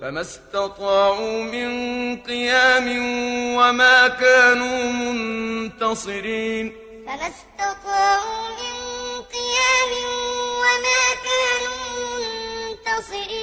فما استطاعوا من قيام وما كانوا منتصرين. فما استطاعوا من قيام وما كانوا منتصرين.